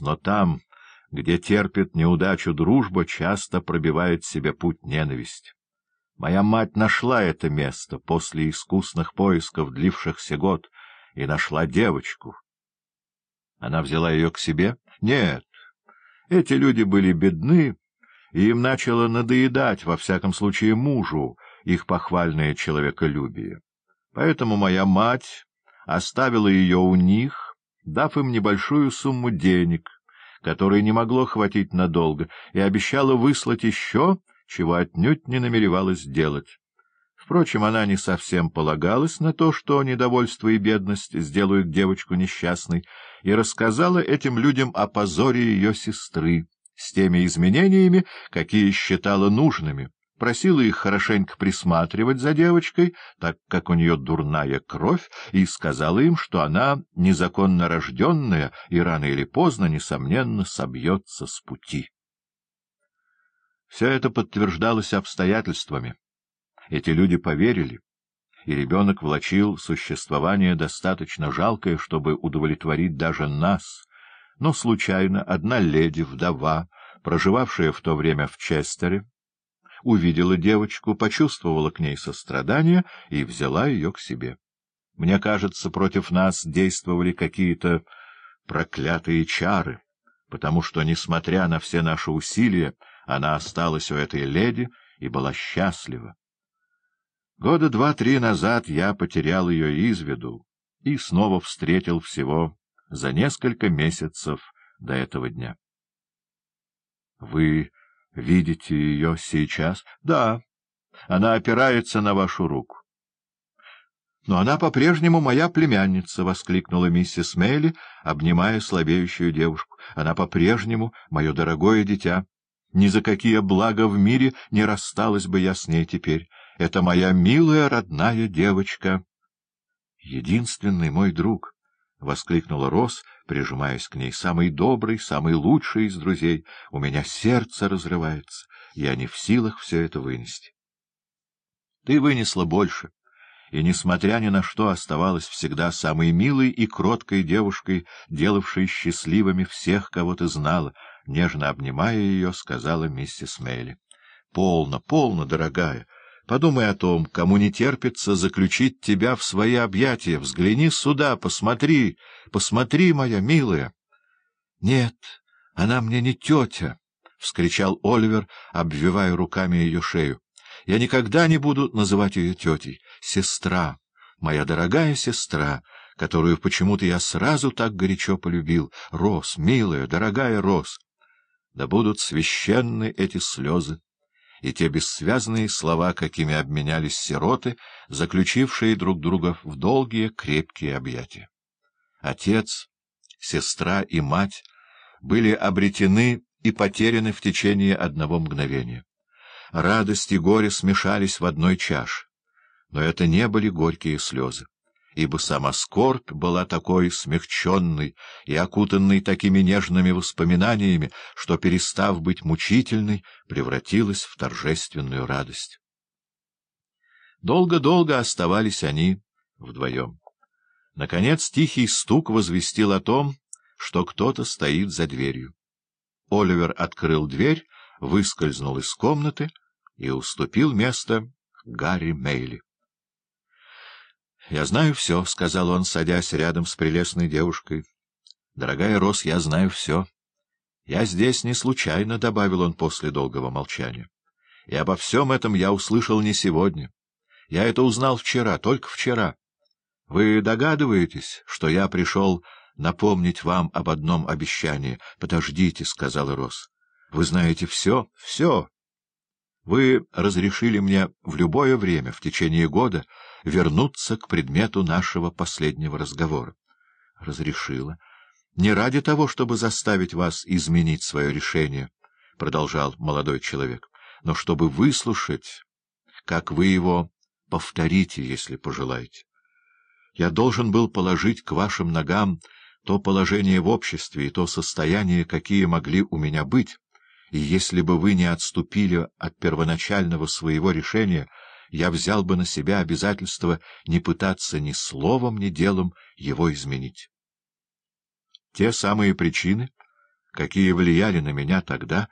Но там, где терпит неудачу дружба, часто пробивает себе путь ненависть. Моя мать нашла это место после искусных поисков, длившихся год, и нашла девочку. Она взяла ее к себе? Нет. Эти люди были бедны, и им начало надоедать, во всяком случае, мужу, их похвальное человеколюбие. Поэтому моя мать оставила ее у них, дав им небольшую сумму денег, которой не могло хватить надолго, и обещала выслать еще, чего отнюдь не намеревалась делать. Впрочем, она не совсем полагалась на то, что недовольство и бедность сделают девочку несчастной, и рассказала этим людям о позоре ее сестры, с теми изменениями, какие считала нужными, просила их хорошенько присматривать за девочкой, так как у нее дурная кровь, и сказала им, что она незаконно рожденная и рано или поздно, несомненно, собьется с пути. Все это подтверждалось обстоятельствами. Эти люди поверили, и ребенок влачил существование достаточно жалкое, чтобы удовлетворить даже нас. Но случайно одна леди, вдова, проживавшая в то время в Честере, увидела девочку, почувствовала к ней сострадание и взяла ее к себе. Мне кажется, против нас действовали какие-то проклятые чары, потому что, несмотря на все наши усилия, она осталась у этой леди и была счастлива. Года два-три назад я потерял ее из виду и снова встретил всего за несколько месяцев до этого дня. — Вы видите ее сейчас? — Да. Она опирается на вашу руку. — Но она по-прежнему моя племянница, — воскликнула миссис Мейли, обнимая слабеющую девушку. — Она по-прежнему мое дорогое дитя. Ни за какие блага в мире не рассталась бы я с ней теперь. Это моя милая родная девочка. — Единственный мой друг! — воскликнула Рос, прижимаясь к ней. — Самый добрый, самый лучший из друзей. У меня сердце разрывается. Я не в силах все это вынести. Ты вынесла больше, и, несмотря ни на что, оставалась всегда самой милой и кроткой девушкой, делавшей счастливыми всех, кого ты знала, —— нежно обнимая ее, сказала миссис Мейли. — Полно, полно, дорогая. Подумай о том, кому не терпится заключить тебя в свои объятия. Взгляни сюда, посмотри, посмотри, моя милая. — Нет, она мне не тетя, — вскричал Оливер, обвивая руками ее шею. — Я никогда не буду называть ее тетей. Сестра, моя дорогая сестра, которую почему-то я сразу так горячо полюбил. Рос, милая, дорогая Рос. Да будут священны эти слезы и те бессвязные слова, какими обменялись сироты, заключившие друг друга в долгие крепкие объятия. Отец, сестра и мать были обретены и потеряны в течение одного мгновения. Радость и горе смешались в одной чаше, но это не были горькие слезы ибо сама скорбь была такой смягченной и окутанной такими нежными воспоминаниями, что, перестав быть мучительной, превратилась в торжественную радость. Долго-долго оставались они вдвоем. Наконец тихий стук возвестил о том, что кто-то стоит за дверью. Оливер открыл дверь, выскользнул из комнаты и уступил место Гарри Мейли. — Я знаю все, — сказал он, садясь рядом с прелестной девушкой. — Дорогая Рос, я знаю все. Я здесь не случайно, — добавил он после долгого молчания. И обо всем этом я услышал не сегодня. Я это узнал вчера, только вчера. Вы догадываетесь, что я пришел напомнить вам об одном обещании? — Подождите, — сказал Рос. — Вы знаете все, все. Вы разрешили мне в любое время, в течение года, вернуться к предмету нашего последнего разговора. — Разрешила. — Не ради того, чтобы заставить вас изменить свое решение, — продолжал молодой человек, — но чтобы выслушать, как вы его повторите, если пожелаете. Я должен был положить к вашим ногам то положение в обществе и то состояние, какие могли у меня быть, и если бы вы не отступили от первоначального своего решения — я взял бы на себя обязательство не пытаться ни словом, ни делом его изменить. Те самые причины, какие влияли на меня тогда,